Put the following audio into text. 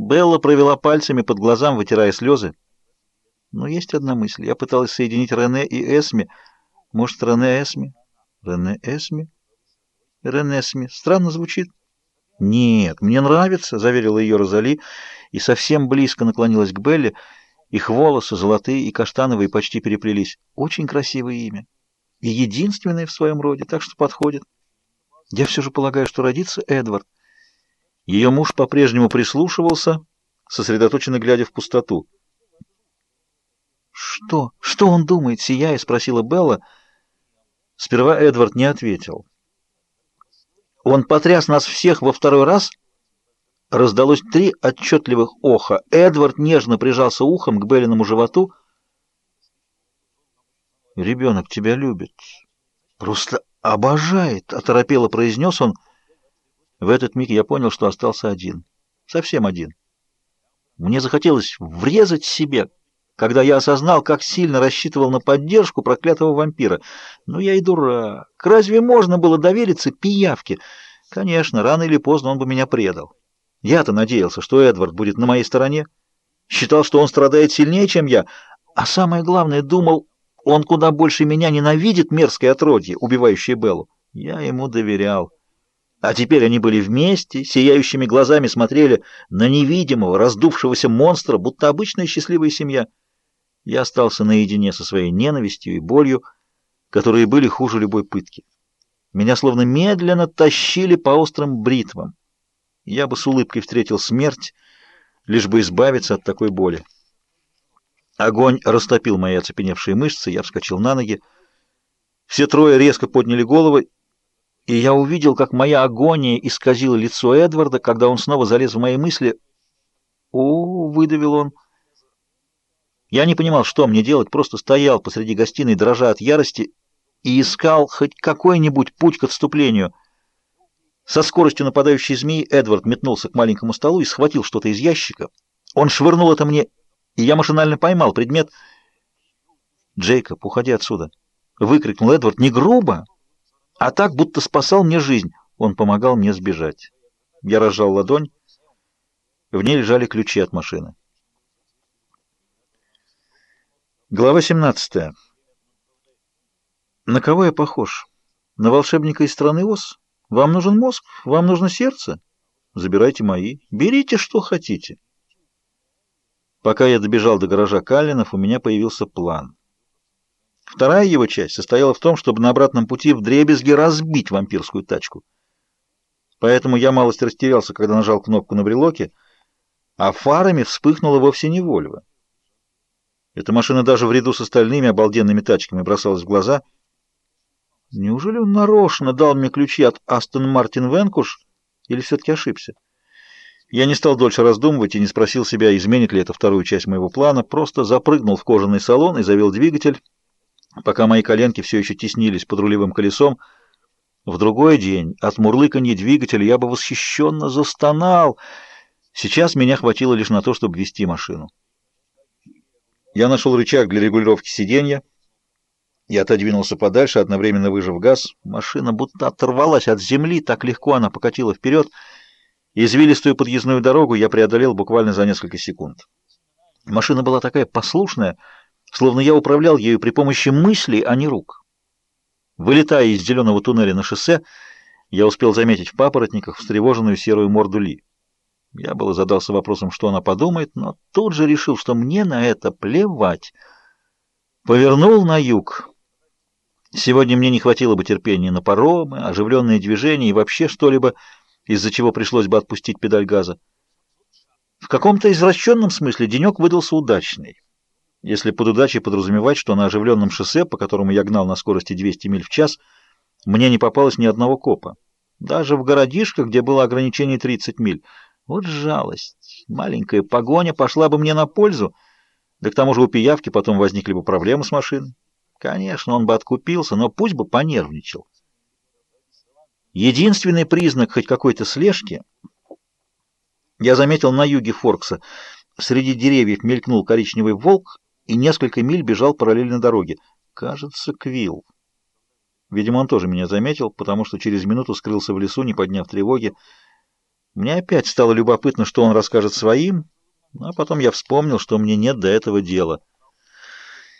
Белла провела пальцами под глазам, вытирая слезы. Но есть одна мысль. Я пыталась соединить Рене и Эсми. Может, Рене Эсми? Рене Эсми? Рене Эсми. Странно звучит. Нет, мне нравится, заверила ее Розали и совсем близко наклонилась к Белле. Их волосы золотые и каштановые почти переплелись. Очень красивое имя. И единственное в своем роде, так что подходит. Я все же полагаю, что родится Эдвард. Ее муж по-прежнему прислушивался, сосредоточенно глядя в пустоту. «Что? Что он думает?» — сияя, спросила Белла. Сперва Эдвард не ответил. Он потряс нас всех во второй раз. Раздалось три отчетливых оха. Эдвард нежно прижался ухом к Беллиному животу. «Ребенок тебя любит. Просто обожает», — оторопело произнес он. В этот миг я понял, что остался один. Совсем один. Мне захотелось врезать себе, когда я осознал, как сильно рассчитывал на поддержку проклятого вампира. Ну, я и дурак. Разве можно было довериться пиявке? Конечно, рано или поздно он бы меня предал. Я-то надеялся, что Эдвард будет на моей стороне. Считал, что он страдает сильнее, чем я. А самое главное, думал, он куда больше меня ненавидит мерзкое отродье, убивающее Беллу. Я ему доверял. А теперь они были вместе, сияющими глазами смотрели на невидимого, раздувшегося монстра, будто обычная счастливая семья. Я остался наедине со своей ненавистью и болью, которые были хуже любой пытки. Меня словно медленно тащили по острым бритвам. Я бы с улыбкой встретил смерть, лишь бы избавиться от такой боли. Огонь растопил мои оцепеневшие мышцы, я вскочил на ноги. Все трое резко подняли головы, и я увидел, как моя агония исказила лицо Эдварда, когда он снова залез в мои мысли. «О!» — выдавил он — я не понимал, что мне делать, просто стоял посреди гостиной, дрожа от ярости, и искал хоть какой-нибудь путь к отступлению. Со скоростью нападающей змеи Эдвард метнулся к маленькому столу и схватил что-то из ящика. Он швырнул это мне, и я машинально поймал предмет. «Джейкоб, уходи отсюда!» — выкрикнул Эдвард не грубо, а так, будто спасал мне жизнь. Он помогал мне сбежать. Я разжал ладонь. В ней лежали ключи от машины. Глава 17. На кого я похож? На волшебника из страны Оз? Вам нужен мозг? Вам нужно сердце? Забирайте мои. Берите, что хотите. Пока я добежал до гаража Каллинов, у меня появился план. Вторая его часть состояла в том, чтобы на обратном пути вдребезги разбить вампирскую тачку. Поэтому я малость растерялся, когда нажал кнопку на брелоке, а фарами вспыхнула вовсе не Вольво. Эта машина даже в ряду с остальными обалденными тачками бросалась в глаза. Неужели он нарочно дал мне ключи от Астон Мартин Венкуш или все-таки ошибся? Я не стал дольше раздумывать и не спросил себя, изменит ли это вторую часть моего плана, просто запрыгнул в кожаный салон и завел двигатель, пока мои коленки все еще теснились под рулевым колесом. В другой день от мурлыканья двигателя я бы восхищенно застонал. Сейчас меня хватило лишь на то, чтобы вести машину. Я нашел рычаг для регулировки сиденья и отодвинулся подальше, одновременно выжав газ. Машина будто оторвалась от земли, так легко она покатила вперед. Извилистую подъездную дорогу я преодолел буквально за несколько секунд. Машина была такая послушная, словно я управлял ею при помощи мыслей, а не рук. Вылетая из зеленого туннеля на шоссе, я успел заметить в папоротниках встревоженную серую морду Ли. Я было задался вопросом, что она подумает, но тут же решил, что мне на это плевать. Повернул на юг. Сегодня мне не хватило бы терпения на паромы, оживленные движения и вообще что-либо, из-за чего пришлось бы отпустить педаль газа. В каком-то извращенном смысле денек выдался удачный. Если под удачей подразумевать, что на оживленном шоссе, по которому я гнал на скорости 200 миль в час, мне не попалось ни одного копа. Даже в городишках, где было ограничение 30 миль, вот жалость. Маленькая погоня пошла бы мне на пользу, да к тому же у пиявки потом возникли бы проблемы с машиной. Конечно, он бы откупился, но пусть бы понервничал. Единственный признак хоть какой-то слежки я заметил на юге Форкса. Среди деревьев мелькнул коричневый волк и несколько миль бежал параллельно дороге. Кажется, Квилл. Видимо, он тоже меня заметил, потому что через минуту скрылся в лесу, не подняв тревоги. Мне опять стало любопытно, что он расскажет своим, а потом я вспомнил, что мне нет до этого дела.